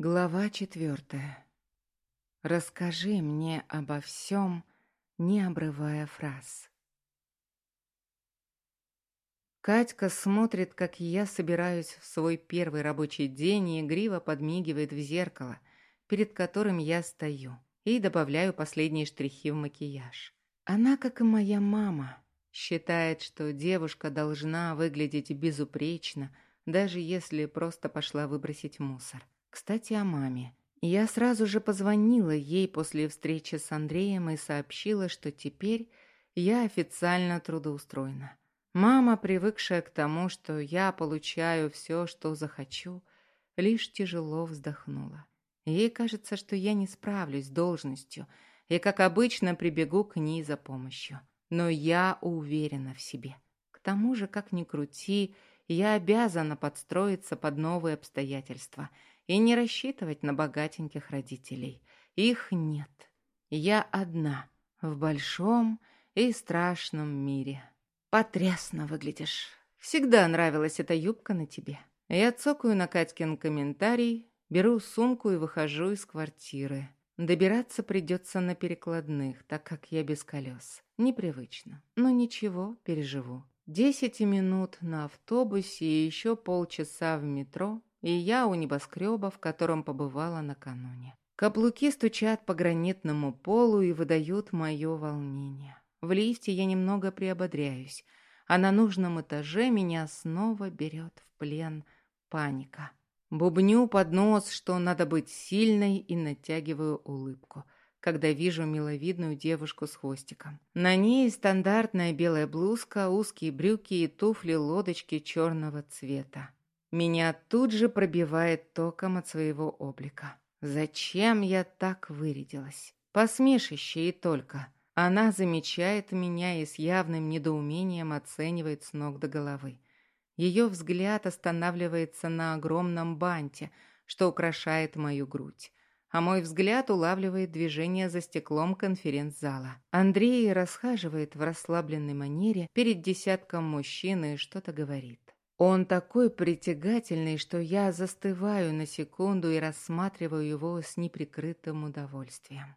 Глава четвертая. Расскажи мне обо всем, не обрывая фраз. Катька смотрит, как я собираюсь в свой первый рабочий день и игриво подмигивает в зеркало, перед которым я стою, и добавляю последние штрихи в макияж. Она, как и моя мама, считает, что девушка должна выглядеть безупречно, даже если просто пошла выбросить мусор. Кстати, о маме. Я сразу же позвонила ей после встречи с Андреем и сообщила, что теперь я официально трудоустроена. Мама, привыкшая к тому, что я получаю все, что захочу, лишь тяжело вздохнула. Ей кажется, что я не справлюсь с должностью и, как обычно, прибегу к ней за помощью. Но я уверена в себе. К тому же, как ни крути, я обязана подстроиться под новые обстоятельства – и не рассчитывать на богатеньких родителей. Их нет. Я одна в большом и страшном мире. Потрясно выглядишь. Всегда нравилась эта юбка на тебе. Я цокаю на Катькин комментарий, беру сумку и выхожу из квартиры. Добираться придется на перекладных, так как я без колес. Непривычно. Но ничего, переживу. Десять минут на автобусе и еще полчаса в метро, и я у небоскреба, в котором побывала накануне. Каблуки стучат по гранитному полу и выдают мое волнение. В лифте я немного приободряюсь, а на нужном этаже меня снова берет в плен паника. Бубню под нос, что надо быть сильной, и натягиваю улыбку, когда вижу миловидную девушку с хвостиком. На ней стандартная белая блузка, узкие брюки и туфли-лодочки черного цвета. Меня тут же пробивает током от своего облика. Зачем я так вырядилась? Посмешище и только. Она замечает меня и с явным недоумением оценивает с ног до головы. Ее взгляд останавливается на огромном банте, что украшает мою грудь. А мой взгляд улавливает движение за стеклом конференц-зала. Андрей расхаживает в расслабленной манере перед десятком мужчин и что-то говорит. Он такой притягательный, что я застываю на секунду и рассматриваю его с неприкрытым удовольствием.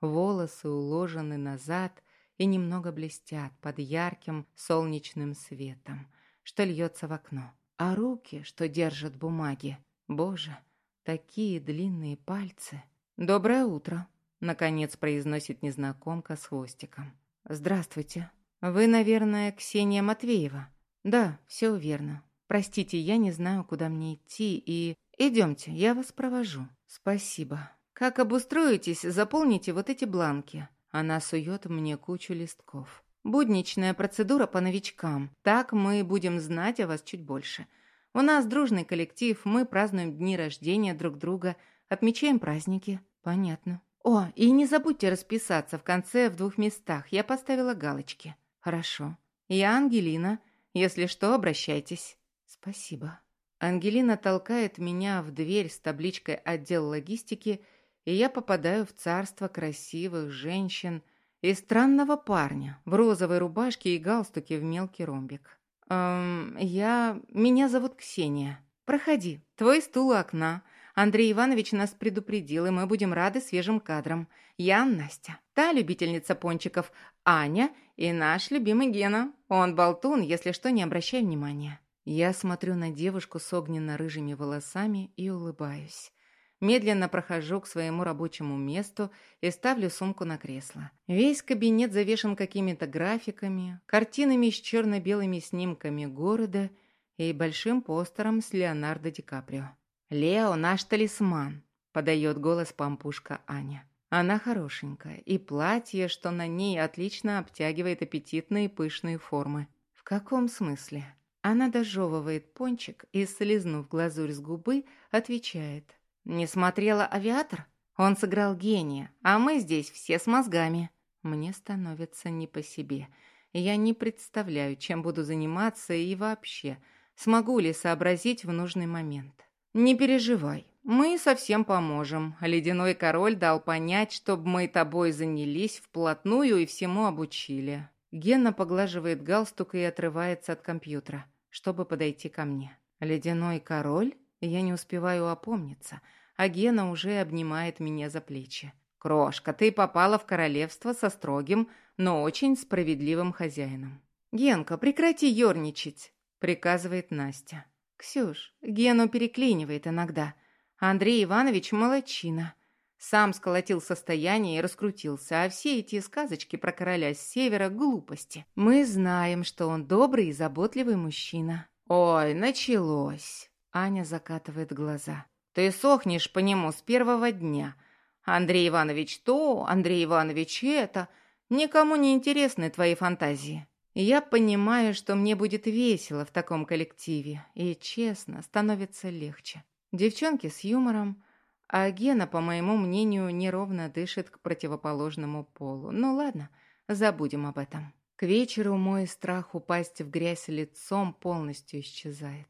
Волосы уложены назад и немного блестят под ярким солнечным светом, что льется в окно. А руки, что держат бумаги, боже, такие длинные пальцы. «Доброе утро», — наконец произносит незнакомка с хвостиком. «Здравствуйте. Вы, наверное, Ксения Матвеева?» «Да, все верно. Простите, я не знаю, куда мне идти, и... Идемте, я вас провожу. Спасибо. Как обустроитесь, заполните вот эти бланки». Она сует мне кучу листков. «Будничная процедура по новичкам. Так мы будем знать о вас чуть больше. У нас дружный коллектив, мы празднуем дни рождения друг друга, отмечаем праздники». «Понятно». «О, и не забудьте расписаться в конце в двух местах. Я поставила галочки». «Хорошо. Я Ангелина. Если что, обращайтесь». «Спасибо». Ангелина толкает меня в дверь с табличкой «Отдел логистики», и я попадаю в царство красивых женщин и странного парня в розовой рубашке и галстуке в мелкий ромбик. «Эм, я... Меня зовут Ксения. Проходи. Твой стул у окна. Андрей Иванович нас предупредил, и мы будем рады свежим кадрам. Я Настя. Та любительница пончиков. Аня и наш любимый Гена. Он болтун, если что, не обращай внимания». Я смотрю на девушку с огненно-рыжими волосами и улыбаюсь. Медленно прохожу к своему рабочему месту и ставлю сумку на кресло. Весь кабинет завешен какими-то графиками, картинами с черно-белыми снимками города и большим постером с Леонардо Ди Каприо. «Лео – наш талисман», – подает голос пампушка Аня. Она хорошенькая, и платье, что на ней, отлично обтягивает аппетитные пышные формы. В каком смысле? Она дожевывает пончик и, слизнув глазурь с губы, отвечает. «Не смотрела «Авиатор»? Он сыграл гения, а мы здесь все с мозгами». Мне становится не по себе. Я не представляю, чем буду заниматься и вообще, смогу ли сообразить в нужный момент. «Не переживай, мы совсем поможем. Ледяной король дал понять, чтобы мы тобой занялись вплотную и всему обучили». Гена поглаживает галстук и отрывается от компьютера чтобы подойти ко мне. Ледяной король? Я не успеваю опомниться. а Гена уже обнимает меня за плечи. «Крошка, ты попала в королевство со строгим, но очень справедливым хозяином». «Генка, прекрати ерничать», — приказывает Настя. «Ксюш, Гену переклинивает иногда. Андрей Иванович молодчина. Сам сколотил состояние и раскрутился, а все эти сказочки про короля с севера — глупости. Мы знаем, что он добрый и заботливый мужчина». «Ой, началось!» Аня закатывает глаза. «Ты сохнешь по нему с первого дня. Андрей Иванович то, Андрей Иванович это. Никому не интересны твои фантазии. Я понимаю, что мне будет весело в таком коллективе, и, честно, становится легче. Девчонки с юмором, а Гена, по моему мнению, неровно дышит к противоположному полу. Ну ладно, забудем об этом. К вечеру мой страх упасть в грязь лицом полностью исчезает.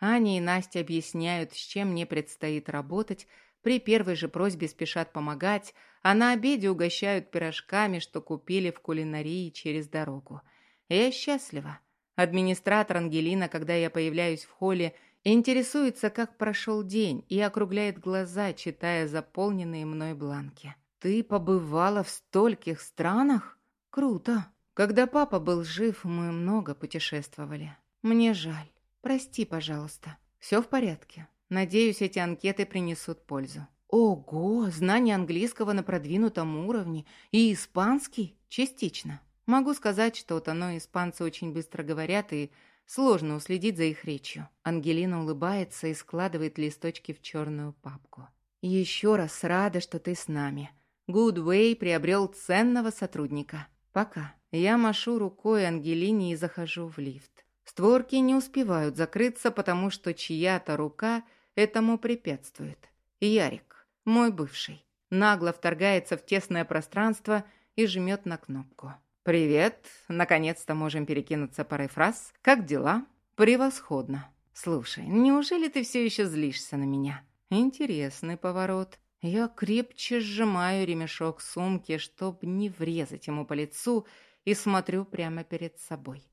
Аня и Настя объясняют, с чем мне предстоит работать, при первой же просьбе спешат помогать, а на обеде угощают пирожками, что купили в кулинарии через дорогу. Я счастлива. Администратор Ангелина, когда я появляюсь в холле, интересуется, как прошел день, и округляет глаза, читая заполненные мной бланки. «Ты побывала в стольких странах? Круто!» Когда папа был жив, мы много путешествовали. Мне жаль. Прости, пожалуйста. Все в порядке. Надеюсь, эти анкеты принесут пользу. Ого, знание английского на продвинутом уровне и испанский частично. Могу сказать что-то, но испанцы очень быстро говорят и сложно уследить за их речью. Ангелина улыбается и складывает листочки в черную папку. Еще раз рада, что ты с нами. Гудвей приобрел ценного сотрудника. Пока. Я машу рукой Ангелине и захожу в лифт. Створки не успевают закрыться, потому что чья-то рука этому препятствует. Ярик, мой бывший, нагло вторгается в тесное пространство и жмет на кнопку. «Привет! Наконец-то можем перекинуться парой фраз. Как дела?» «Превосходно. Слушай, неужели ты все еще злишься на меня?» «Интересный поворот. Я крепче сжимаю ремешок сумки, чтобы не врезать ему по лицу, и смотрю прямо перед собой.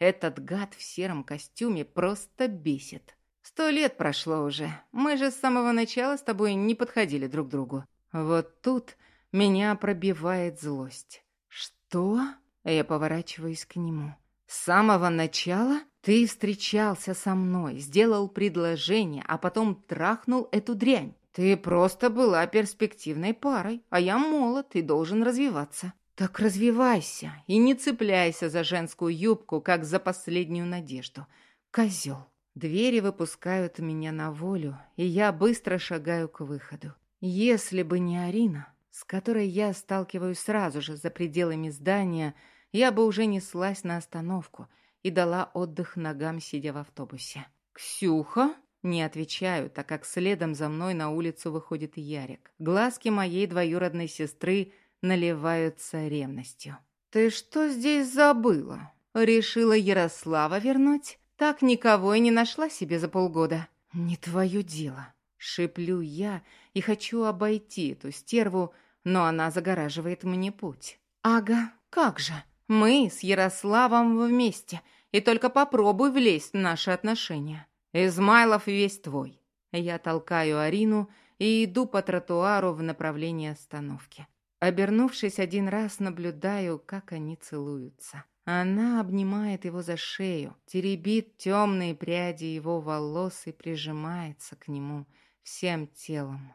Этот гад в сером костюме просто бесит. Сто лет прошло уже. Мы же с самого начала с тобой не подходили друг к другу. Вот тут меня пробивает злость. Что? Я поворачиваюсь к нему. С самого начала ты встречался со мной, сделал предложение, а потом трахнул эту дрянь. Ты просто была перспективной парой, а я молод и должен развиваться. Так развивайся и не цепляйся за женскую юбку, как за последнюю надежду. Козел. Двери выпускают меня на волю, и я быстро шагаю к выходу. Если бы не Арина, с которой я сталкиваюсь сразу же за пределами здания, я бы уже неслась на остановку и дала отдых ногам, сидя в автобусе. «Ксюха?» Не отвечаю, так как следом за мной на улицу выходит Ярик. Глазки моей двоюродной сестры наливаются ревностью. «Ты что здесь забыла? Решила Ярослава вернуть? Так никого и не нашла себе за полгода». «Не твое дело», — шиплю я и хочу обойти эту стерву, но она загораживает мне путь. «Ага, как же? Мы с Ярославом вместе, и только попробуй влезть в наши отношения. Измайлов весь твой». Я толкаю Арину и иду по тротуару в направлении остановки. Обернувшись один раз, наблюдаю, как они целуются. Она обнимает его за шею, теребит темные пряди его волос и прижимается к нему всем телом.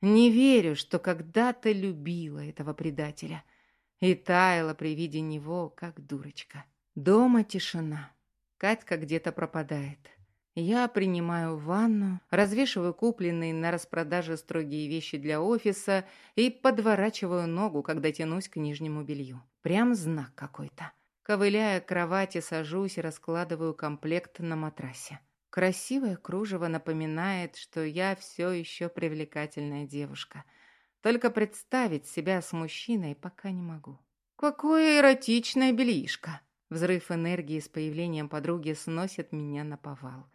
Не верю, что когда-то любила этого предателя и таяла при виде него, как дурочка. Дома тишина. Катька где-то пропадает. Я принимаю ванну, развешиваю купленные на распродаже строгие вещи для офиса и подворачиваю ногу, когда тянусь к нижнему белью. Прям знак какой-то. Ковыляя к кровати, сажусь и раскладываю комплект на матрасе. Красивое кружево напоминает, что я все еще привлекательная девушка. Только представить себя с мужчиной пока не могу. Какое эротичное бельишко! Взрыв энергии с появлением подруги сносит меня на повал.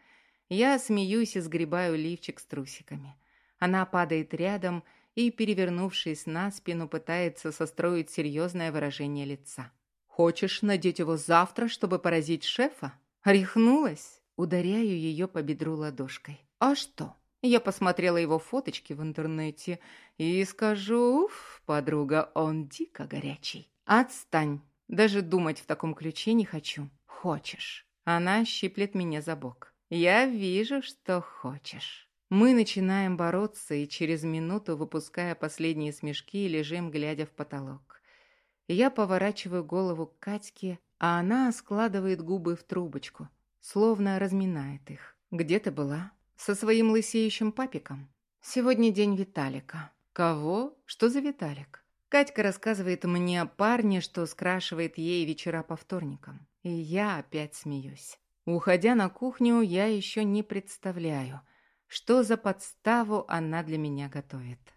Я смеюсь и сгребаю лифчик с трусиками. Она падает рядом и, перевернувшись на спину, пытается состроить серьезное выражение лица. «Хочешь надеть его завтра, чтобы поразить шефа?» Рехнулась? Ударяю ее по бедру ладошкой. «А что? Я посмотрела его фоточки в интернете и скажу, уф, подруга, он дико горячий. Отстань. Даже думать в таком ключе не хочу. Хочешь. Она щиплет меня за бок. Я вижу, что хочешь. Мы начинаем бороться и через минуту, выпуская последние смешки, лежим, глядя в потолок. Я поворачиваю голову к Катьке, а она складывает губы в трубочку, словно разминает их. «Где ты была?» «Со своим лысеющим папиком?» «Сегодня день Виталика». «Кого? Что за Виталик?» Катька рассказывает мне о парне, что скрашивает ей вечера по вторникам. И я опять смеюсь. Уходя на кухню, я еще не представляю, что за подставу она для меня готовит.